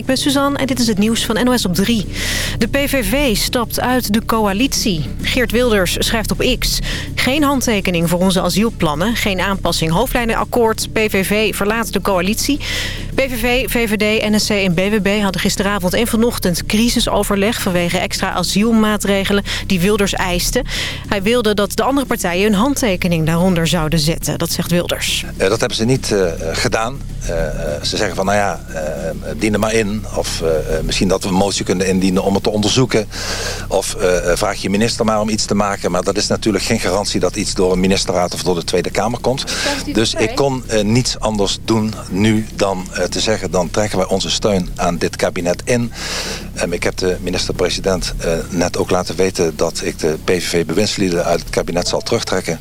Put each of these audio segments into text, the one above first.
ik ben Suzanne en dit is het nieuws van NOS op 3. De PVV stapt uit de coalitie. Geert Wilders schrijft op X. Geen handtekening voor onze asielplannen, geen aanpassing hoofdlijnenakkoord. PVV verlaat de coalitie. PVV, VVD, NSC en BWB hadden gisteravond en vanochtend crisisoverleg... vanwege extra asielmaatregelen die Wilders eiste. Hij wilde dat de andere partijen een handtekening daaronder zouden zetten. Dat zegt Wilders. Uh, dat hebben ze niet uh, gedaan. Uh, ze zeggen van, nou ja, dien er maar in. Of misschien dat we een motie kunnen indienen om het te onderzoeken. Of vraag je minister maar om iets te maken. Maar dat is natuurlijk geen garantie dat iets door een ministerraad of door de Tweede Kamer komt. Dus ik kon niets anders doen nu dan te zeggen... dan trekken wij onze steun aan dit kabinet in. Um, ik heb de minister-president uh, net ook laten weten... dat ik de PVV-bewindslieden uit het kabinet zal terugtrekken.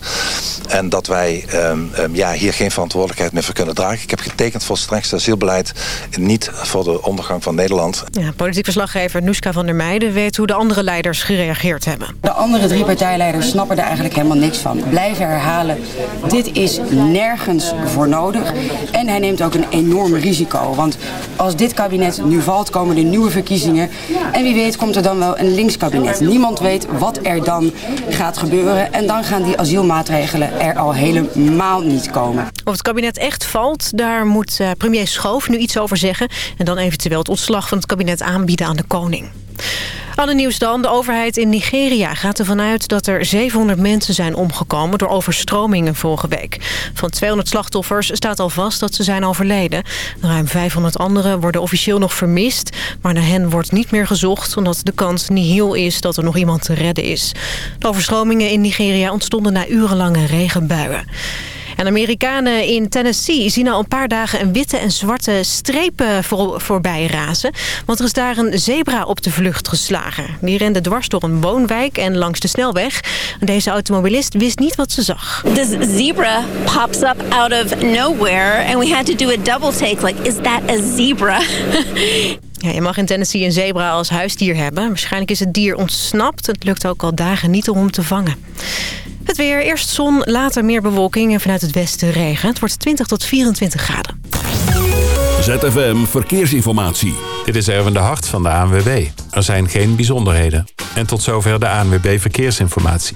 En dat wij um, um, ja, hier geen verantwoordelijkheid meer voor kunnen dragen. Ik heb getekend voor het strengste asielbeleid. Niet voor de ondergang van Nederland. Ja, politiek verslaggever Noeska van der Meijden weet hoe de andere leiders gereageerd hebben. De andere drie partijleiders snappen er eigenlijk helemaal niks van. Blijven herhalen, dit is nergens voor nodig. En hij neemt ook een enorm risico. Want als dit kabinet nu valt, komen er nieuwe verkiezingen. En wie weet komt er dan wel een linkskabinet. Niemand weet wat er dan gaat gebeuren. En dan gaan die asielmaatregelen er al helemaal niet komen. Of het kabinet echt valt, daar moet uh, premier Schoof nu iets over zeggen. En dan eventueel het ontslag van het kabinet aanbieden aan de koning. Ander nieuws dan. De overheid in Nigeria gaat ervan uit dat er 700 mensen zijn omgekomen door overstromingen vorige week. Van 200 slachtoffers staat al vast dat ze zijn overleden. Ruim 500 anderen worden officieel nog vermist. Maar naar hen wordt niet meer gezocht omdat de kans niet heel is dat er nog iemand te redden is. De overstromingen in Nigeria ontstonden na urenlange regenbuien. En Amerikanen in Tennessee zien al een paar dagen een witte en zwarte strepen voor, voorbij razen. Want er is daar een zebra op de vlucht geslagen. Die rende dwars door een woonwijk en langs de snelweg. Deze automobilist wist niet wat ze zag. This zebra pops up out of nowhere and we had to do a double take. Like, is that a zebra? Ja, je mag in Tennessee een zebra als huisdier hebben. Waarschijnlijk is het dier ontsnapt. Het lukt ook al dagen niet om hem te vangen. Het weer, eerst zon, later meer bewolking en vanuit het westen regen. Het wordt 20 tot 24 graden. ZFM Verkeersinformatie. Dit is Erwin de Hart van de ANWB. Er zijn geen bijzonderheden. En tot zover de ANWB Verkeersinformatie.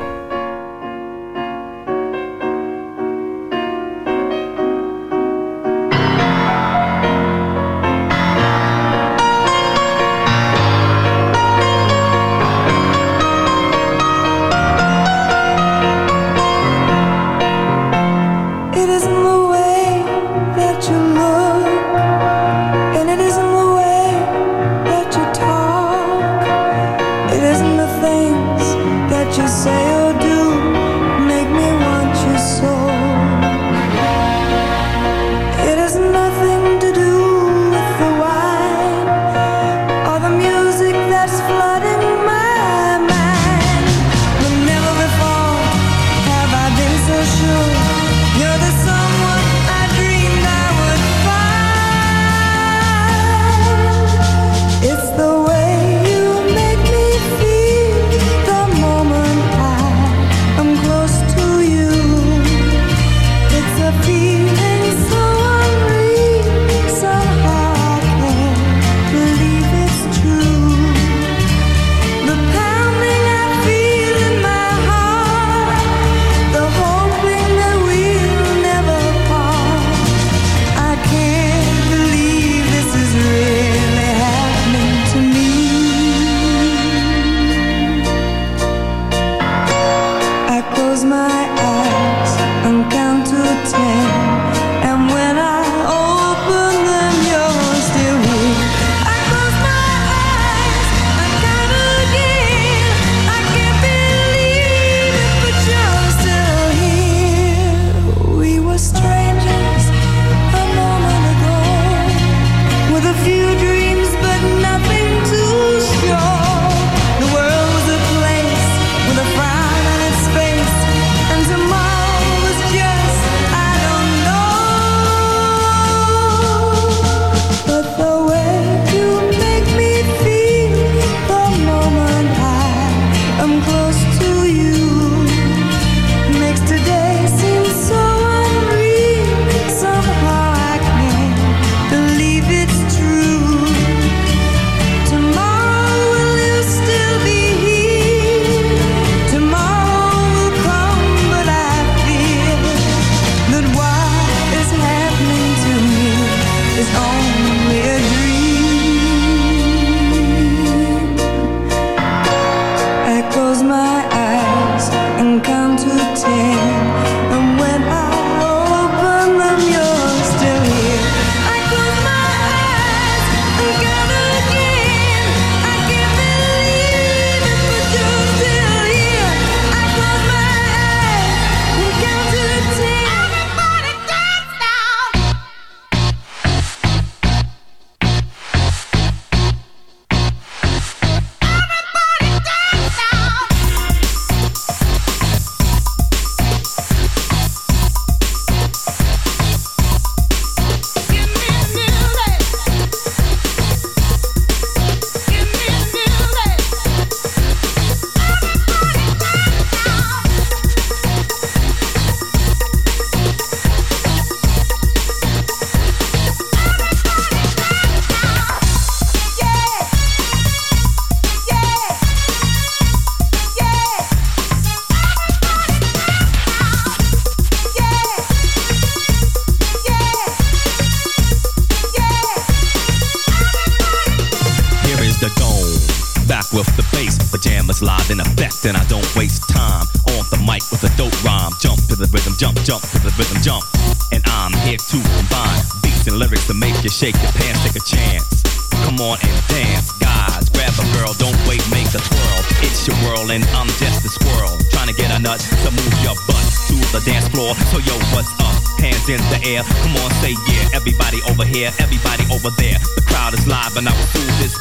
Make a twirl. It's your world and I'm just a squirrel. Trying to get a nut to move your butt to the dance floor. So yo, what's up? Hands in the air. Come on, say yeah. Everybody over here, everybody over there. The crowd is live and I will do this.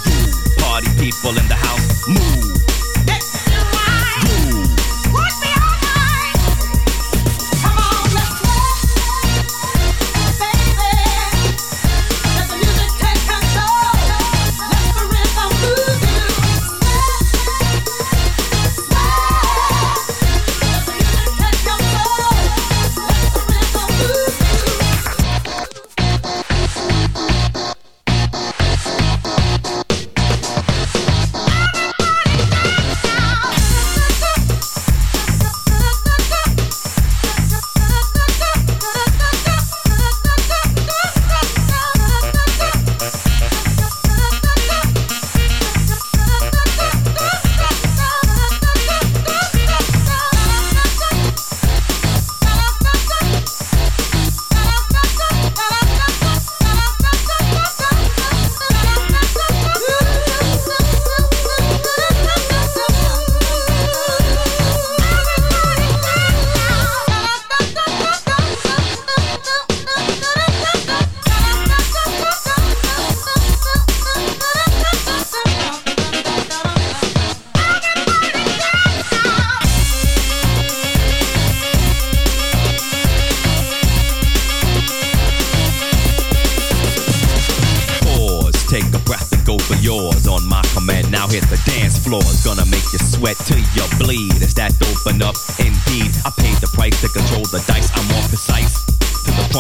Party people in the house, move.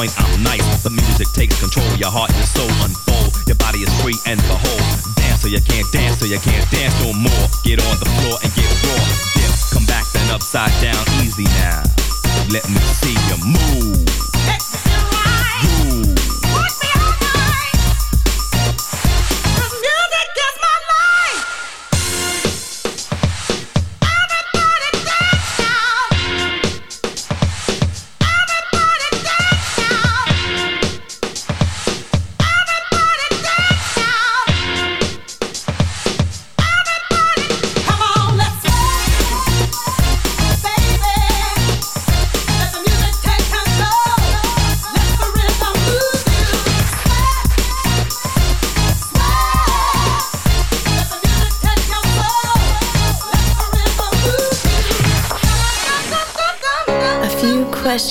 point, I'm nice. The music takes control, your heart and soul unfold. Your body is free and behold. Dance so you can't dance, so you can't dance no more. Get on the floor and get raw. Dip, come back then upside down, easy now. Let me see you move.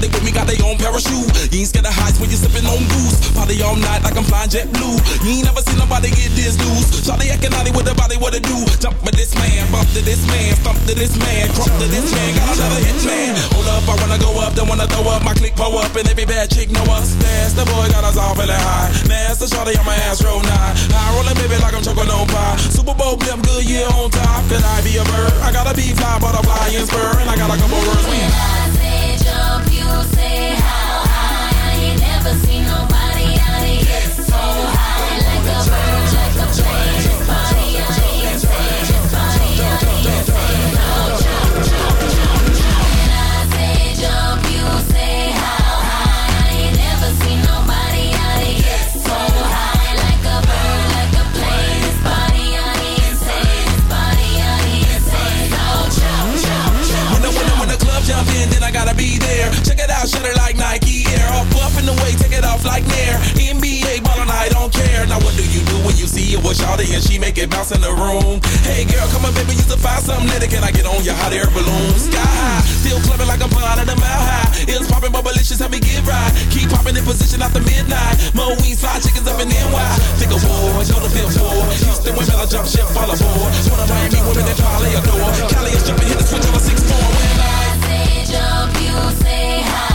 Everybody with me got their own parachute. You ain't scared of heights when you sipping on goose. Party all night like I'm flying JetBlue. You ain't never seen nobody get this loose. Shawty acting naughty with the body, what it do? Jump with this man, bump to this man, stomp to this man, crump to this man. Got another hit man. Hold up, I wanna go up, then wanna throw up. My click pull up, and every bad chick know us. That's the boy got us all feeling high. Master Shawty on my ass roll nine. High rolling baby like I'm choking on pie. Super Bowl blimp, Goodyear on top. Could I be a bird? I gotta be fly, butterfly and spur, and I got a couple words. We você. Check it like Nike Air. Off buff in the way, take it off like Nair. NBA ballin', I don't care. Now what do you do when you see it with Shawty and she make it bounce in the room? Hey girl, come on baby, you to find something later. Can I get on your hot air balloon? Sky high, still clubbing like I'm flying at a mile high. It's popping, but malicious, help me get right. Keep popping in position after midnight. Mo wings, fly chickens up in NY. Think of war, go the feel for. Houston women, I jump ship, fall aboard. One of Miami women that probably adore. Cali is jumping, hit the switch on a 6 4 when I say jump, you say how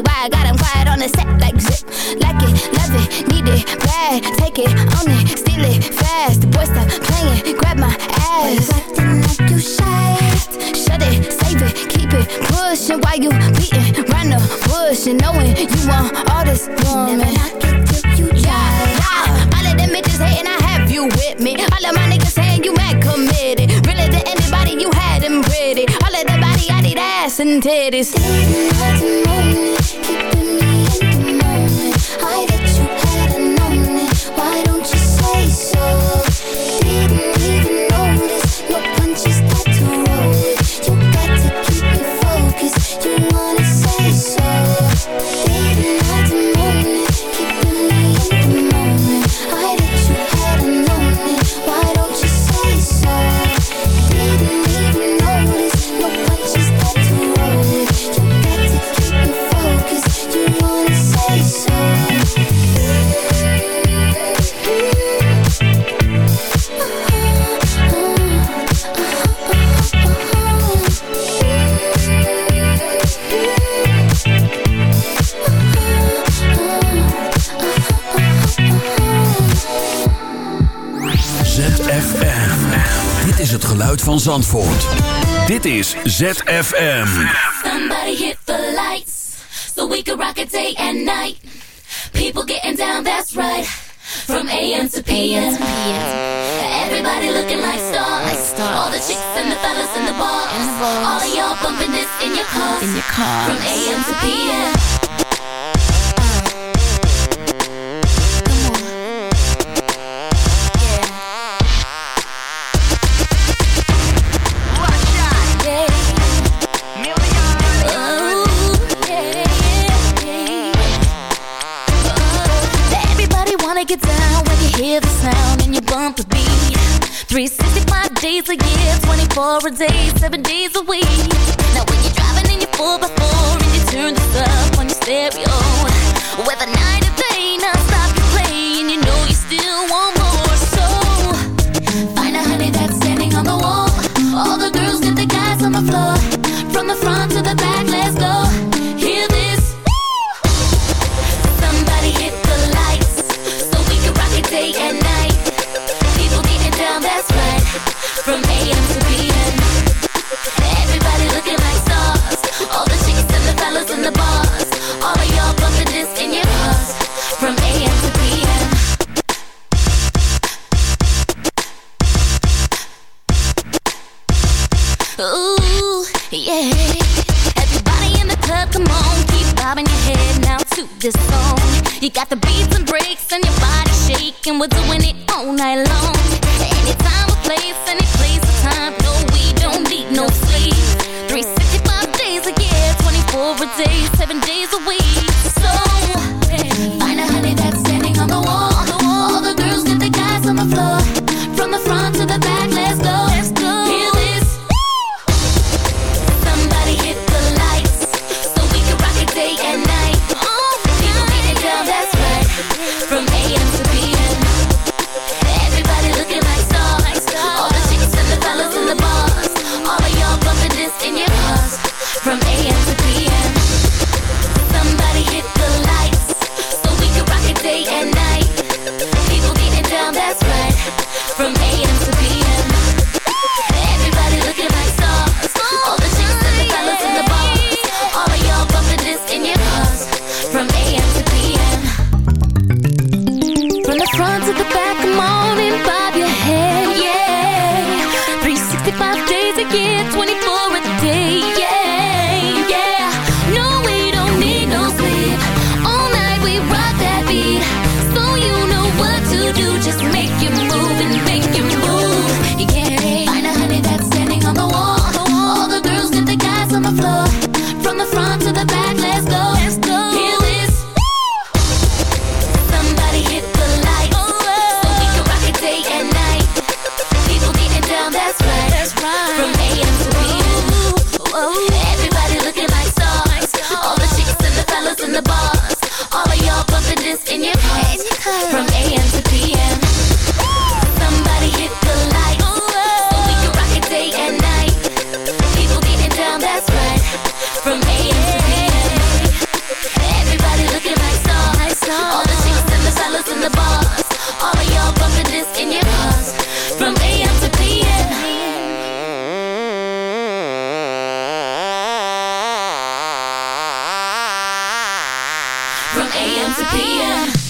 why I got him quiet on the set like zip. Like it, love it, need it, bad. Take it, own it, steal it, fast. The boy stop playing, grab my ass. Why acting like you shy? Shut it, save it, keep it, pushing Why you beating round the bush and knowing you want all this woman. And I get you yeah, yeah. All of them bitches hating, I have you with me. All of my niggas saying you mad committed. Really to anybody, you had them pretty. All of that body, I need ass and titties. Dit is ZFM. Somebody hit the lights, so we can rock it day and night. People getting down, that's right. From AM to PM. Everybody looking like stars. All the chicks and the fellas in the bars. All of y'all bumping this in your cars. From AM to PM. 365 days a year, 24 a day, 7 days a week. Now when you're driving in your 4x4 and you turn this up on your stereo, with a Ooh, yeah. Everybody in the club, come on, keep bobbing your head now to this song. You got the beats and breaks and your body shaking. We're doing it all night long. Anytime, a place, any place, a time. No, we don't need no sleep. 365 days a year, 24 a day, seven days a week AM to PM.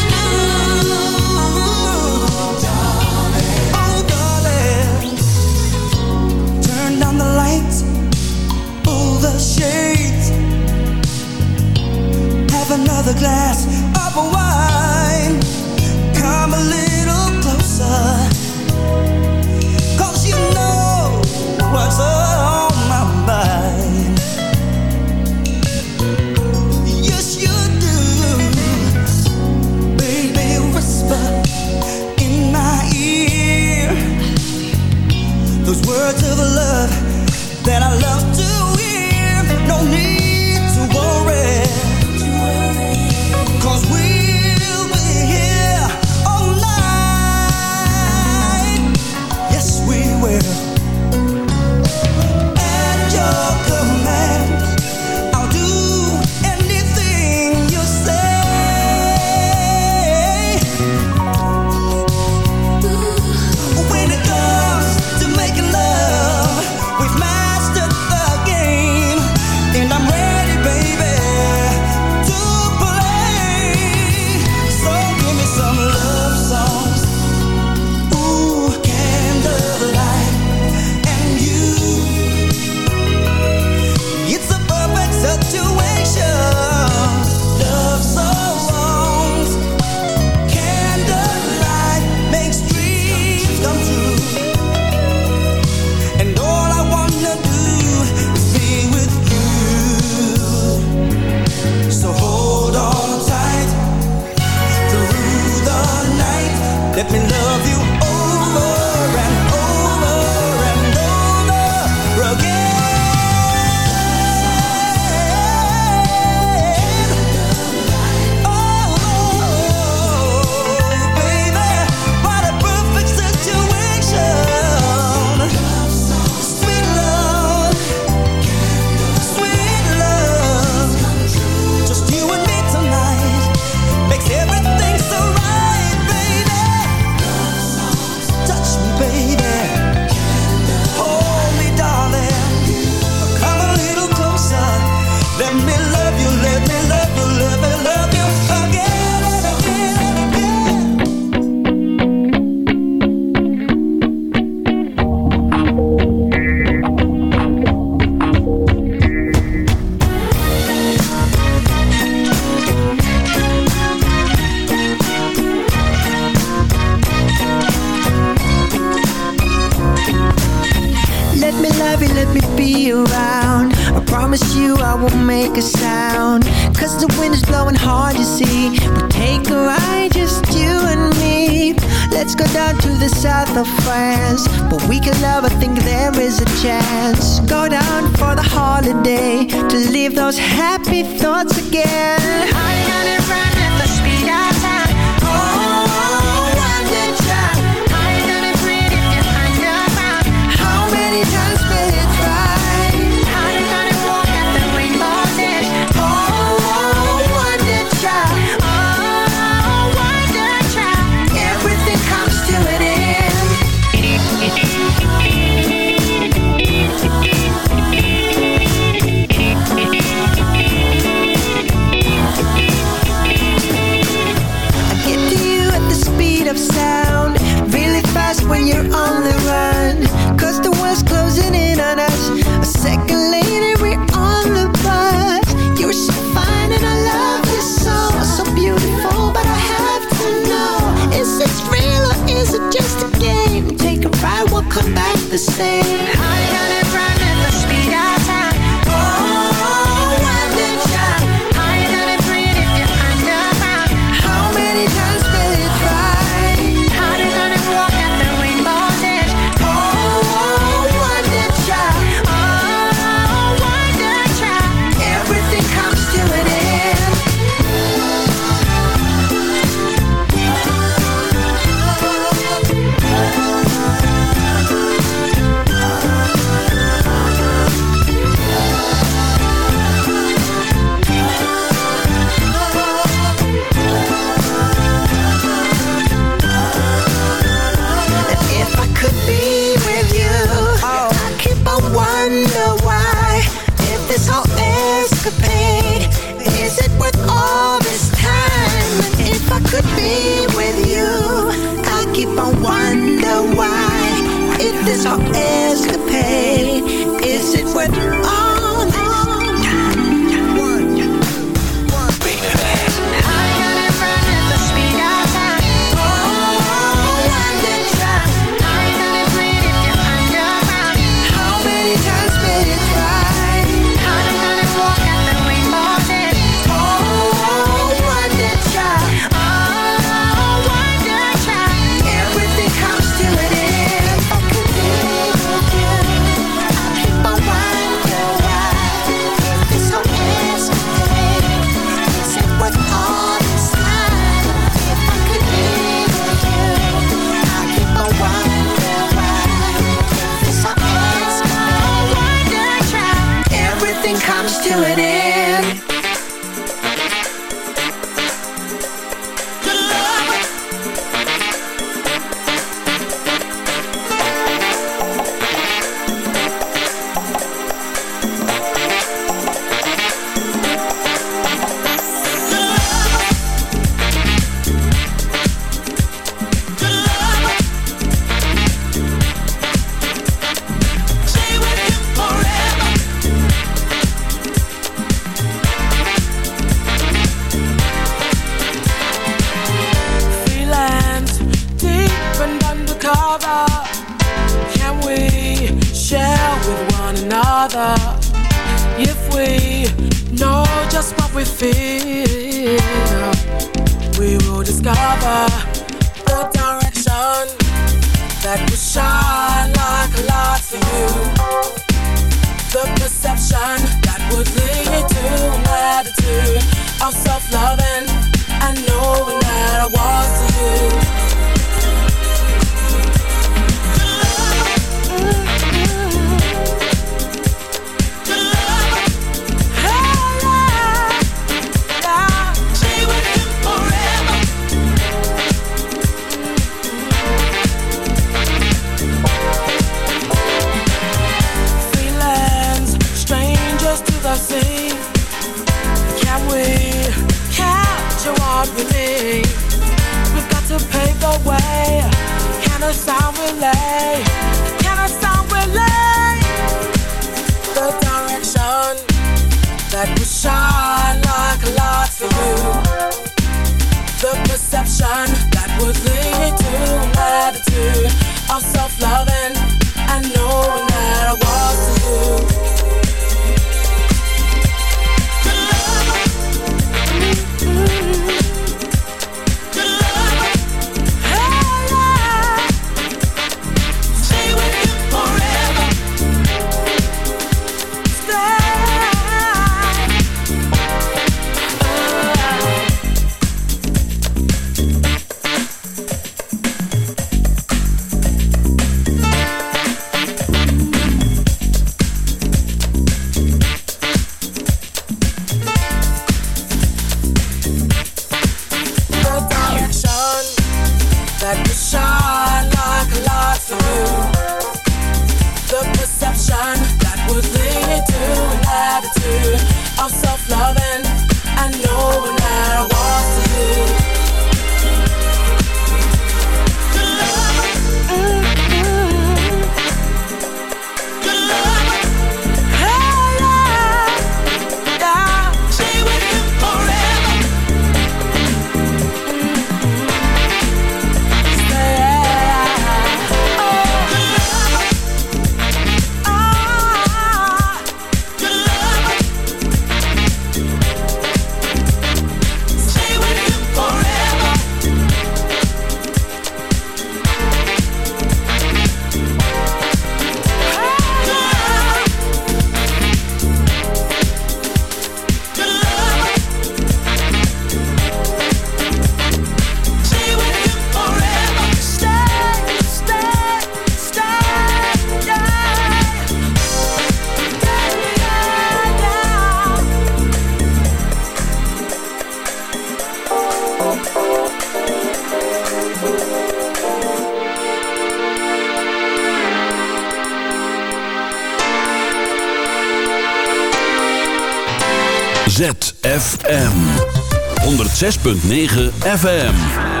106.9 FM.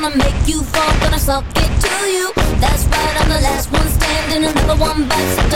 gonna make you fall, gonna suck it to you. That's right, I'm the last one standing, another one bites.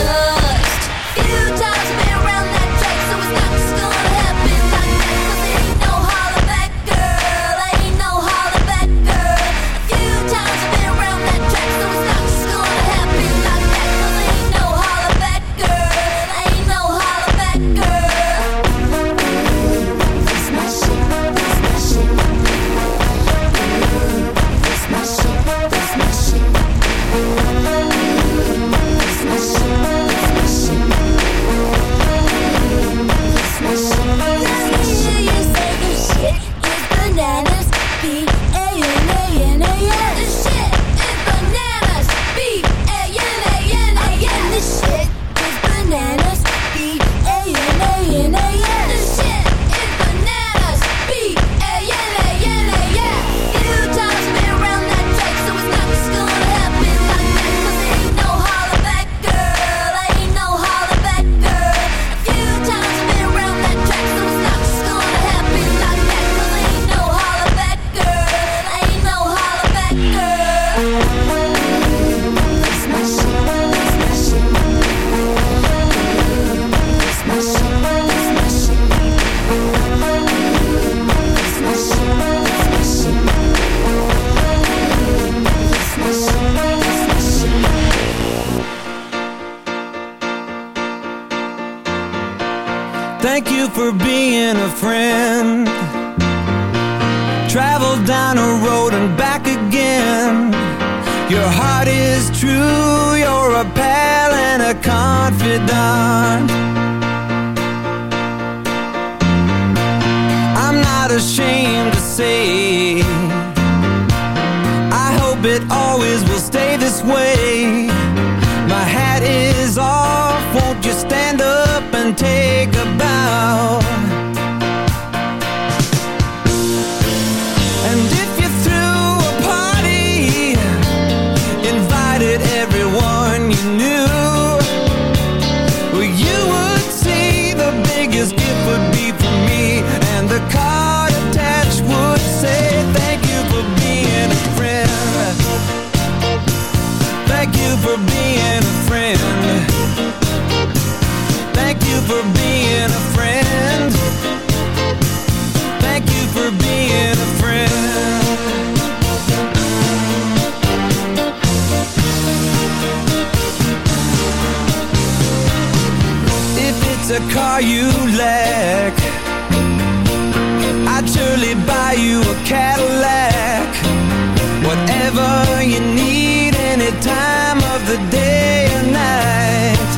time of the day and night.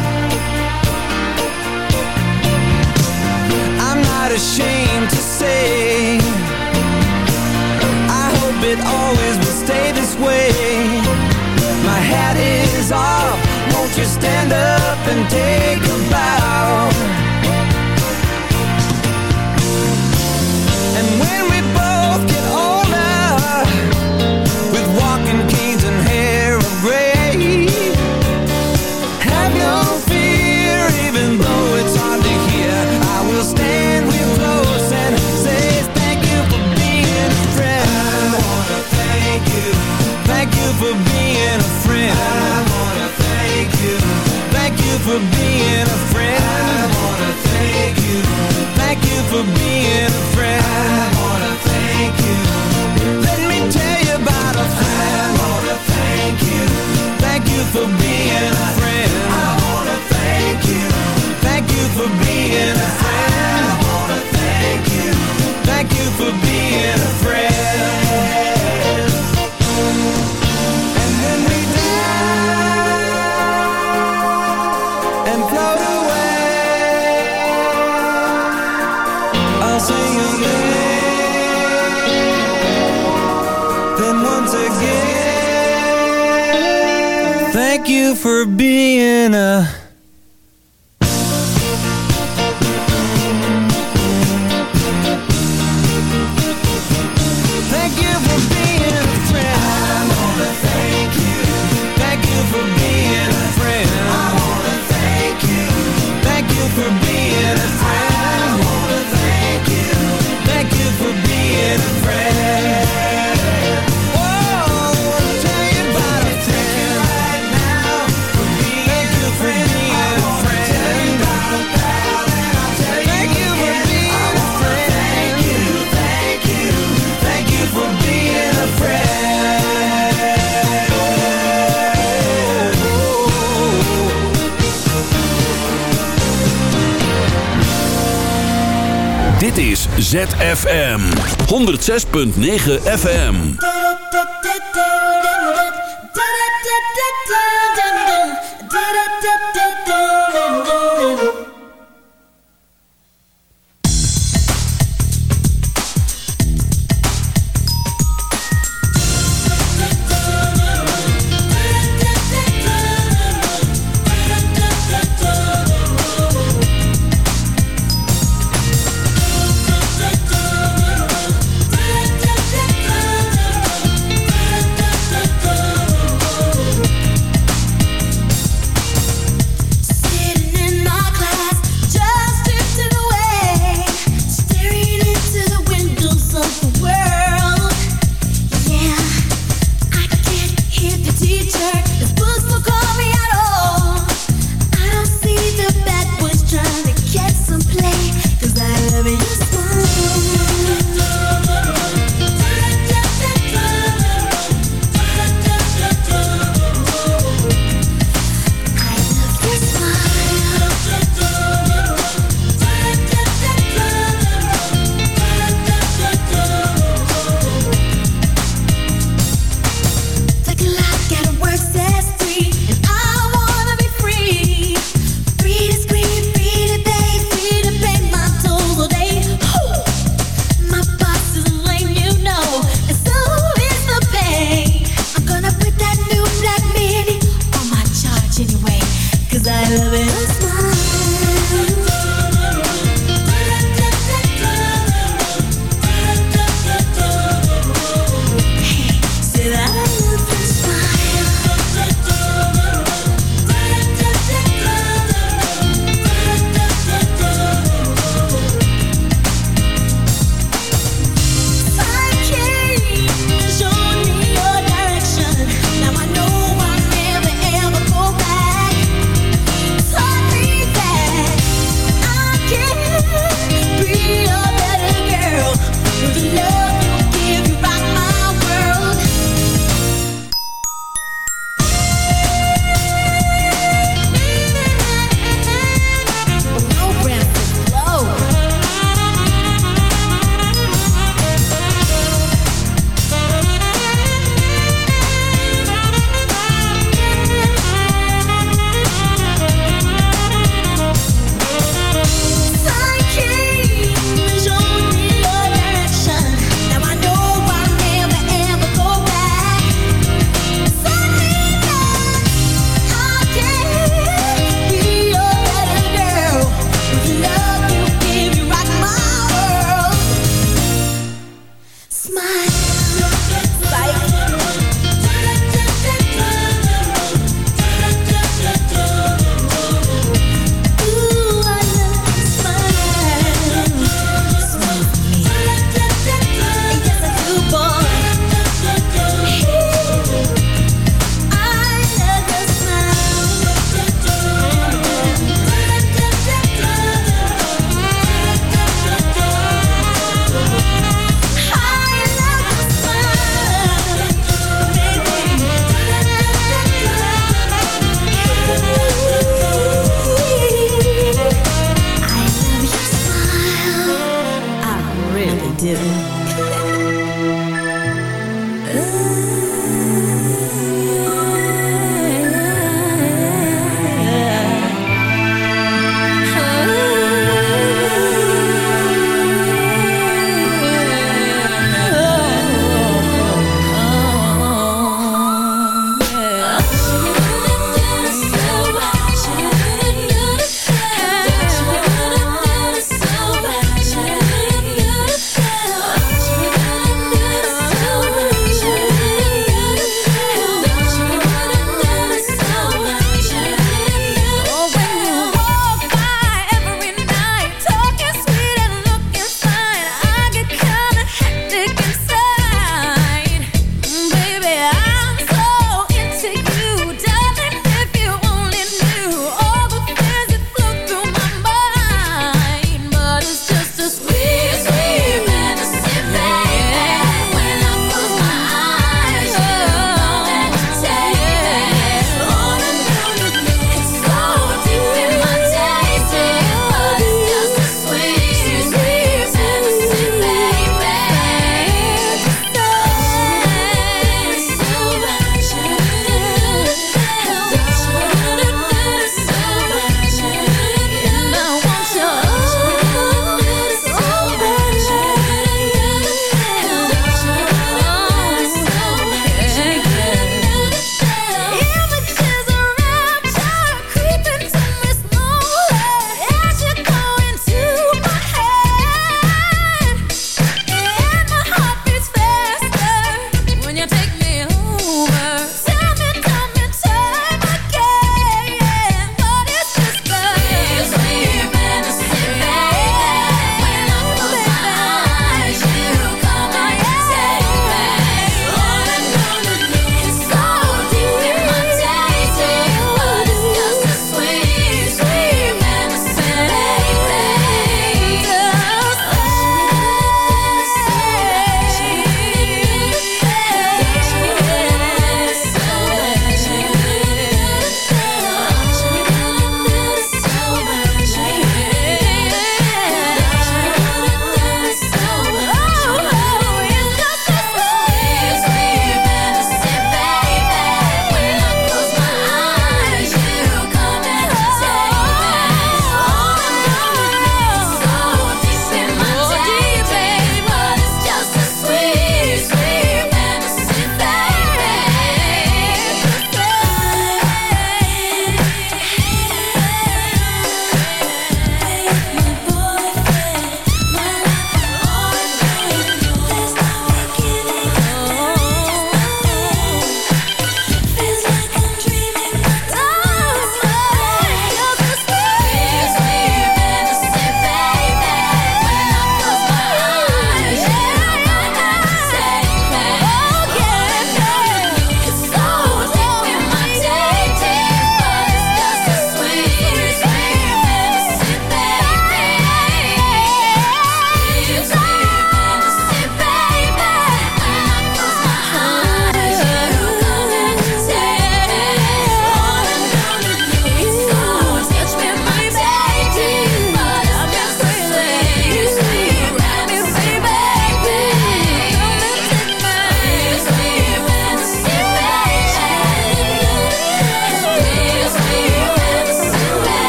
I'm not ashamed to say I hope it always will stay this way. My hat is off, won't you stand up and take you for being a ZFM 106.9 FM.